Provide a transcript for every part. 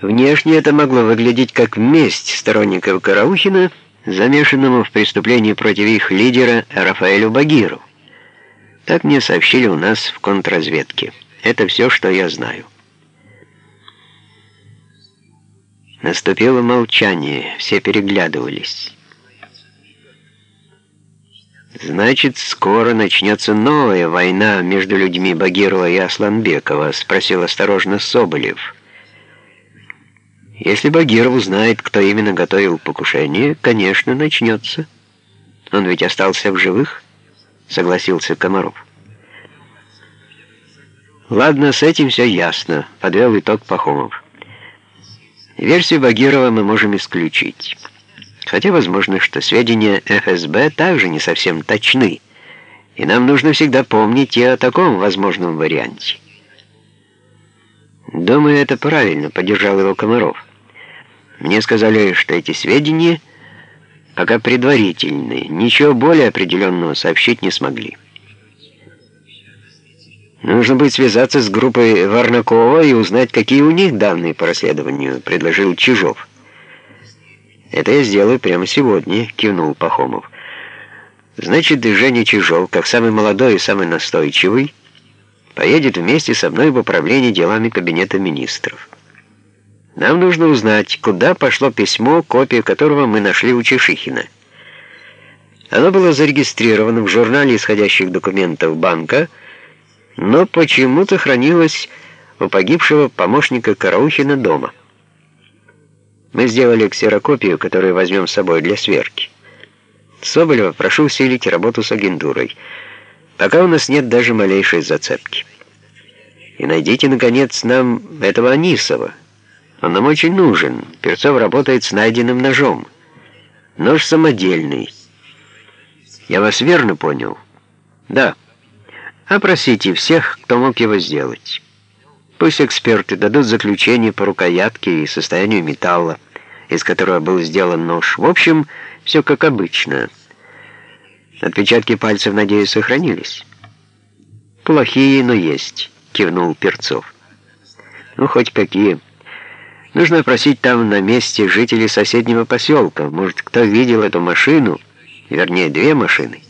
Внешне это могло выглядеть как месть сторонников Караухина, замешанному в преступлении против их лидера Рафаэлю Багиру. Так мне сообщили у нас в контрразведке. Это все, что я знаю. Наступило молчание, все переглядывались. «Значит, скоро начнется новая война между людьми Багирова и Асланбекова?» — спросил осторожно Соболев. «Если Багиров узнает, кто именно готовил покушение, конечно, начнется. Он ведь остался в живых?» — согласился Комаров. «Ладно, с этим все ясно», — подвел итог Пахомов. «Версию Багирова мы можем исключить». Хотя возможно, что сведения ФСБ также не совсем точны, и нам нужно всегда помнить и о таком возможном варианте. «Думаю, это правильно», — поддержал его Комаров. «Мне сказали, что эти сведения пока предварительные, ничего более определенного сообщить не смогли». «Нужно будет связаться с группой Варнакова и узнать, какие у них данные по расследованию», — предложил Чижов. «Это я сделаю прямо сегодня», — кивнул Пахомов. «Значит, Женя Чижов, как самый молодой и самый настойчивый, поедет вместе со мной в управление делами Кабинета министров. Нам нужно узнать, куда пошло письмо, копию которого мы нашли у Чешихина. Оно было зарегистрировано в журнале исходящих документов банка, но почему-то хранилось у погибшего помощника Караухина дома». Мы сделали ксерокопию, которую возьмем с собой для сверки. Соболева прошу усилить работу с агентурой. Пока у нас нет даже малейшей зацепки. И найдите, наконец, нам этого Анисова. Он нам очень нужен. Перцов работает с найденным ножом. Нож самодельный. Я вас верно понял? Да. Опросите всех, кто мог его сделать. Пусть эксперты дадут заключение по рукоятке и состоянию металла, из которого был сделан нож. В общем, все как обычно. Отпечатки пальцев, надеюсь, сохранились. Плохие, но есть, кивнул Перцов. Ну, хоть какие. Нужно опросить там на месте жителей соседнего поселка. Может, кто видел эту машину, вернее, две машины.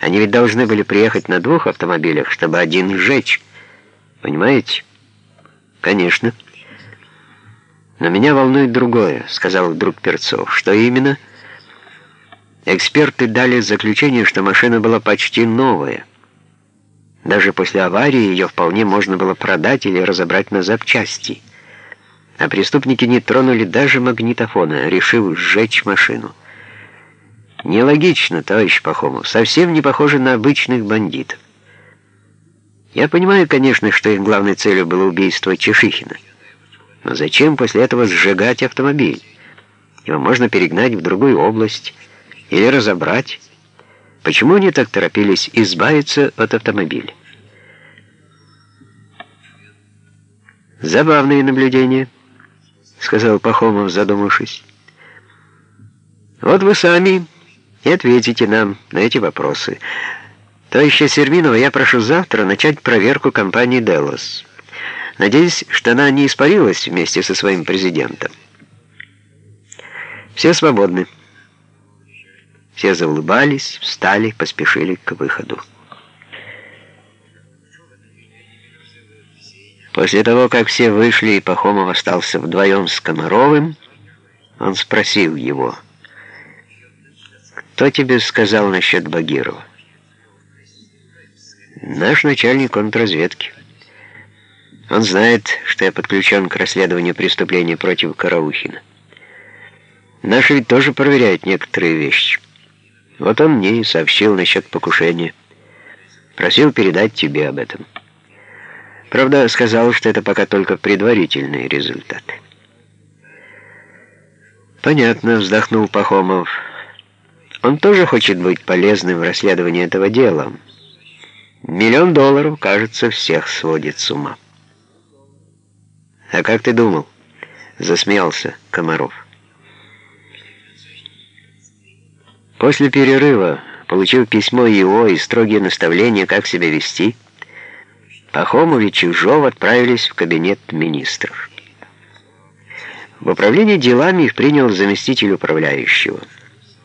Они ведь должны были приехать на двух автомобилях, чтобы один сжечь. Понимаете? «Конечно». «Но меня волнует другое», — сказал вдруг Перцов. «Что именно?» Эксперты дали заключение, что машина была почти новая. Даже после аварии ее вполне можно было продать или разобрать на запчасти. А преступники не тронули даже магнитофона, решив сжечь машину. Нелогично, товарищ Пахомов, совсем не похоже на обычных бандитов. Я понимаю, конечно, что их главной целью было убийство Чешихина. Но зачем после этого сжигать автомобиль? Его можно перегнать в другую область или разобрать. Почему они так торопились избавиться от автомобиля? «Забавные наблюдения», — сказал Пахомов, задумавшись. «Вот вы сами и ответите нам на эти вопросы». Товарища Серминова я прошу завтра начать проверку компании «Делос». Надеюсь, что она не испарилась вместе со своим президентом. Все свободны. Все заулыбались, встали, поспешили к выходу. После того, как все вышли и Пахомов остался вдвоем с Комаровым, он спросил его, «Кто тебе сказал насчет Багирова?» Наш начальник контрразведки. Он знает, что я подключен к расследованию преступления против Караухина. Наши ведь тоже проверяют некоторые вещи. Вот он мне и сообщил насчет покушения. Просил передать тебе об этом. Правда, сказал, что это пока только предварительные результаты. «Понятно», — вздохнул Пахомов. «Он тоже хочет быть полезным в расследовании этого дела». Миллион долларов, кажется, всех сводит с ума. «А как ты думал?» — засмеялся Комаров. После перерыва, получив письмо его и строгие наставления, как себя вести, Пахомов и Чужов отправились в кабинет министров. В управлении делами их принял заместитель управляющего –